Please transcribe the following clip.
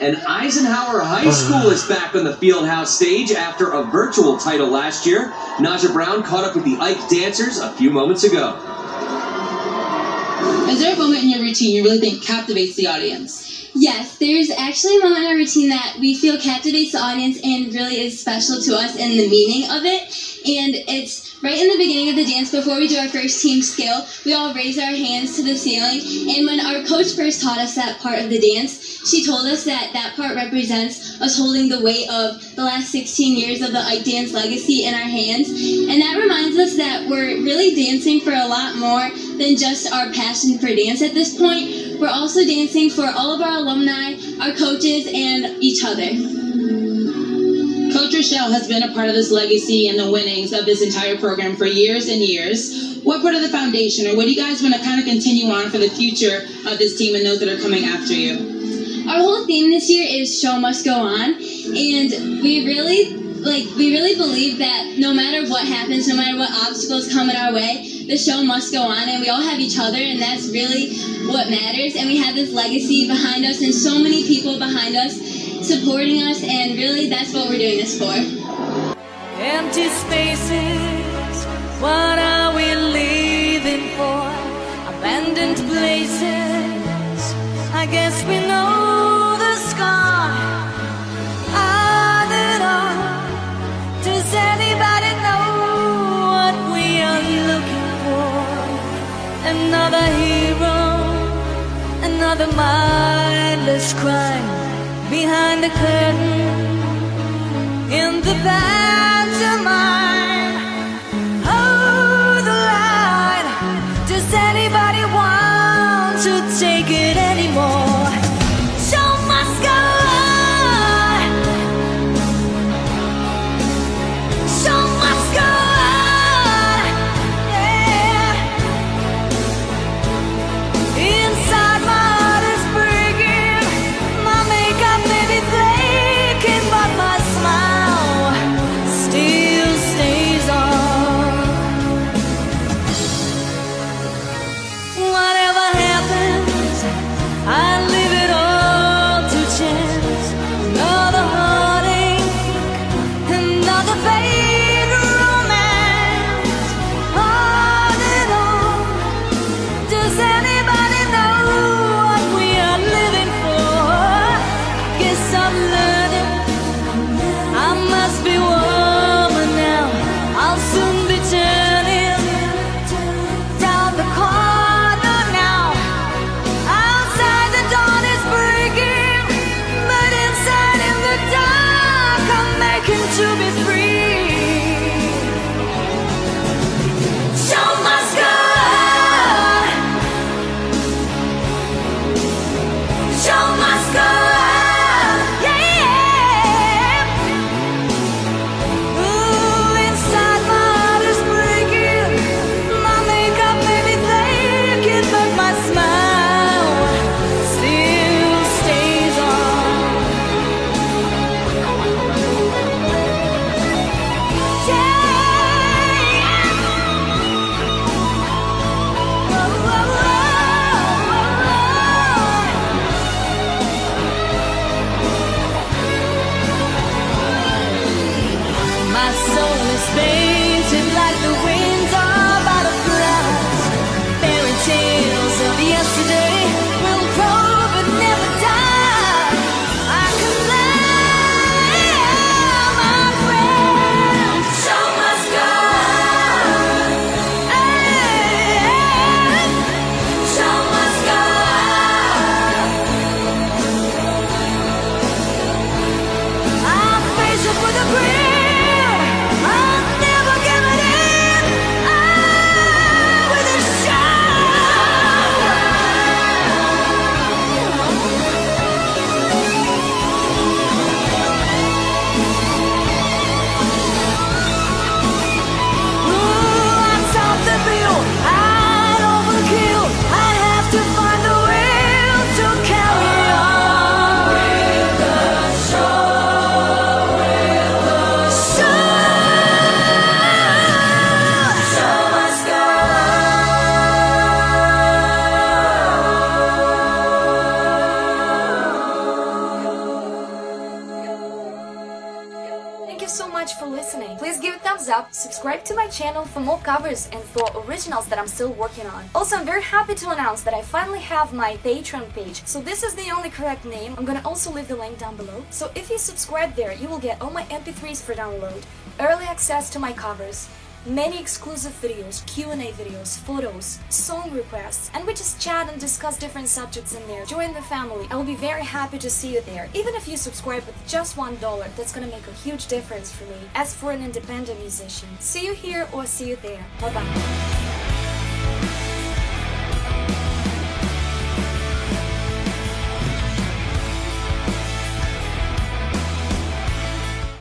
And Eisenhower High School is back on the Fieldhouse stage after a virtual title last year. Naja Brown caught up with the Ike dancers a few moments ago. Is there a moment in your routine you really think captivates the audience? Yes, there's actually a moment in our routine that we feel captivates the audience and really is special to us in the meaning of it. And it's right in the beginning of the dance before we do our first team skill, we all raise our hands to the ceiling. And when our coach first taught us that part of the dance, she told us that that part represents us holding the weight of the last 16 years of the Ike Dance legacy in our hands. And that reminds us that we're really dancing for a lot more than just our passion for dance at this point. We're also dancing for all of our alumni, our coaches, and each other. Coach Rochelle has been a part of this legacy and the winnings of this entire program for years and years. What part of the foundation, or what do you guys want to kind of continue on for the future of this team and those that are coming after you? Our whole theme this year is show must go on, and we really like we really believe that no matter what happens, no matter what obstacles come in our way, the show must go on, and we all have each other, and that's really what matters. And we have this legacy behind us, and so many people behind us supporting us, and really that's what we're doing this for. Empty spaces, what are we living for? Abandoned places, I guess we know the scar. Does anybody know what we are looking for? Another hero, another mindless crime behind the curtain in the pantomime. My soul is painted like the Please give a thumbs up, subscribe to my channel for more covers and for originals that I'm still working on. Also, I'm very happy to announce that I finally have my Patreon page. So this is the only correct name. I'm gonna also leave the link down below. So if you subscribe there, you will get all my MP3s for download, early access to my covers, many exclusive videos, Q&A videos, photos, song requests, and we just chat and discuss different subjects in there. Join the family. I will be very happy to see you there. Even if you subscribe with just one dollar, that's gonna make a huge difference for me as for an independent musician. See you here or see you there. Bye bye.